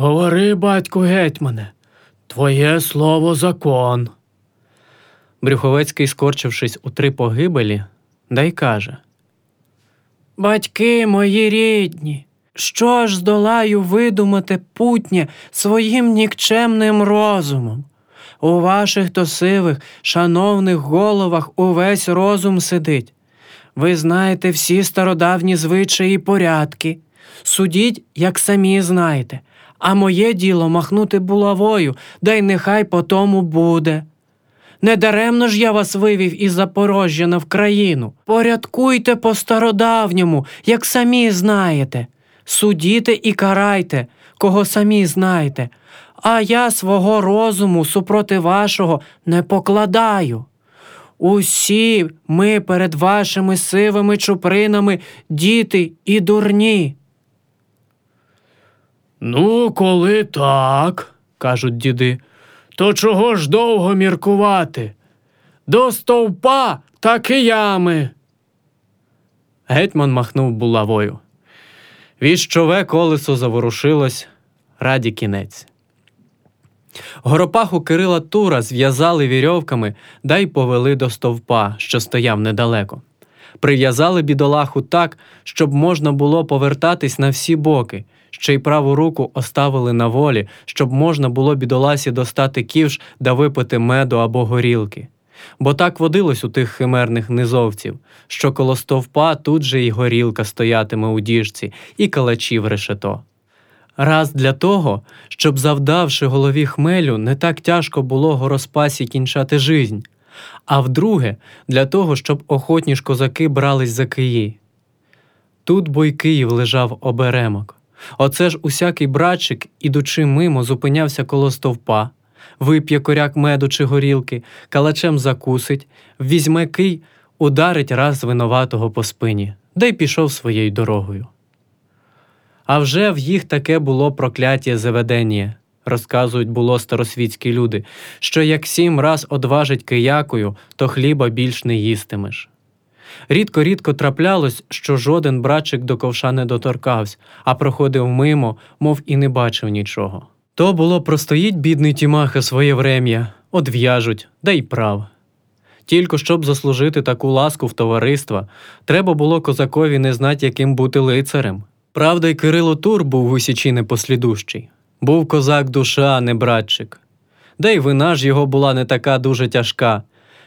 Говори, батьку гетьмане, твоє слово закон. Брюховецький, скорчившись у три погибелі, да й каже Батьки мої рідні, що ж здолаю видумати путнє своїм нікчемним розумом? У ваших то сивих, шановних головах увесь розум сидить. Ви знаєте всі стародавні звичаї і порядки. Судіть, як самі знаєте, а моє діло махнути булавою, да й нехай по тому буде. Недаремно ж я вас вивів із Запорожжя на Вкраїну. Порядкуйте по стародавньому, як самі знаєте. Судіте і карайте, кого самі знаєте, а я свого розуму супроти вашого не покладаю. Усі ми перед вашими сивими чупринами діти і дурні. Ну, коли так, кажуть діди, то чого ж довго міркувати? До стовпа так і ями. Гетьман махнув булавою. Віщове колесо заворушилось, раді кінець. Горопаху Кирила Тура зв'язали вірьовками да й повели до стовпа, що стояв недалеко. Прив'язали бідолаху так, щоб можна було повертатись на всі боки, ще й праву руку оставили на волі, щоб можна було бідоласі достати ківш да випити меду або горілки. Бо так водилось у тих химерних низовців, що коло стовпа тут же й горілка стоятиме у діжці, і калачів решето. Раз для того, щоб, завдавши голові хмелю, не так тяжко було гороспасі кінчати жизнь, а вдруге, для того, щоб охотні ж козаки брались за Киї. Тут бо й Київ лежав оберемок. Оце ж усякий братчик, ідучи мимо, зупинявся коло стовпа, вип'є коряк меду чи горілки, калачем закусить, візьме кий, ударить раз винуватого по спині, да й пішов своєю дорогою. А вже в їх таке було прокляття заведення, розказують було старосвітські люди, що як сім раз одважить киякою, то хліба більш не їстимеш. Рідко рідко траплялось, що жоден братчик до ковша не доторкався, а проходив мимо, мов і не бачив нічого. То було простоїть бідний Тімаха своє врем'я, одв'яжуть, да й прав. Тільки щоб заслужити таку ласку в товариства, треба було козакові не знати, яким бути лицарем. Правда, й Кирило Тур був у січі непослідущий. Був козак душа, а не братчик. Да й вина ж його була не така дуже тяжка.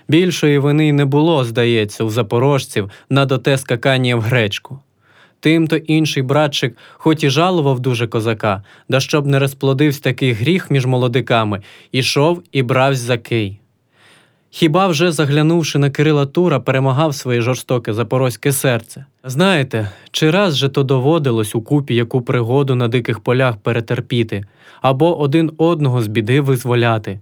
Більшої вини не було, здається, у запорожців на доте скакання в гречку. Тимто інший братчик, хоч і жалував дуже козака, да щоб не розплодився такий гріх між молодиками, ішов і бравсь за кий. Хіба вже заглянувши на Кирила Тура, перемагав своє жорстоке запорозьке серце? Знаєте, чи раз же то доводилось у купі яку пригоду на диких полях перетерпіти, або один одного з біди визволяти?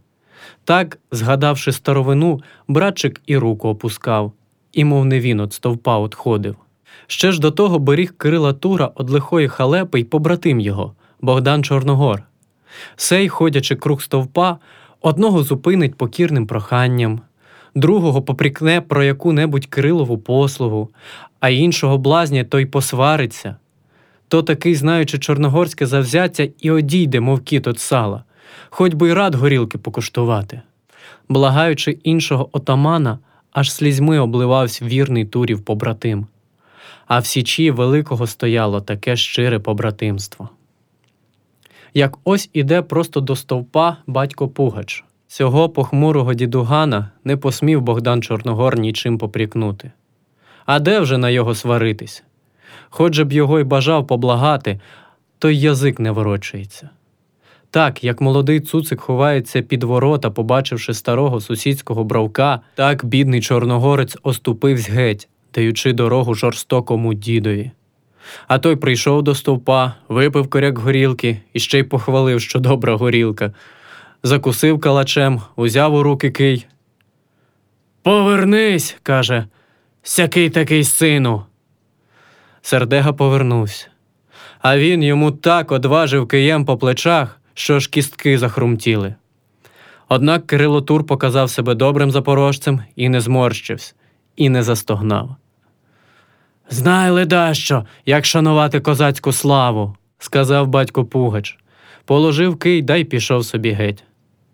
Так, згадавши старовину, братчик і руку опускав, і, мов не він от стовпа отходив. Ще ж до того беріг Кирила Тура од лихої халепи й побратим його, Богдан Чорногор. Сей, ходячи круг стовпа, одного зупинить покірним проханням, другого попрікне про яку-небудь Кирилову послугу, а іншого блазня той посвариться. То такий, знаючи чорногорське завзяття, і одійде, мов кіт от сала, хоч би й рад горілки покуштувати. Благаючи іншого отамана, аж слізьми обливався вірний турів побратим. А в січі великого стояло таке щире побратимство. Як ось іде просто до стовпа батько Пугач. Цього похмурого дідугана не посмів Богдан Чорногор нічим попрікнути. А де вже на його сваритись? Хоч б його й бажав поблагати, то й язик не ворочається. Так, як молодий цуцик ховається під ворота, побачивши старого сусідського бравка, так бідний чорногорець оступився геть, даючи дорогу жорстокому дідові. А той прийшов до стовпа, випив коряк горілки і ще й похвалив, що добра горілка. Закусив калачем, узяв у руки кий. Повернись, каже, сякий такий сину. Сердега повернувся. А він йому так одважив києм по плечах, що ж кістки захрумтіли. Однак Кирило Тур показав себе добрим запорожцем і не зморщився, і не застогнав. Знай ледащо, як шанувати козацьку славу, сказав батько Пугач. положив кий да й пішов собі геть.